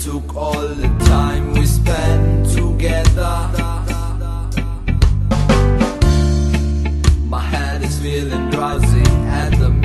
took all the time we spent together. My head is feeling drowsy at the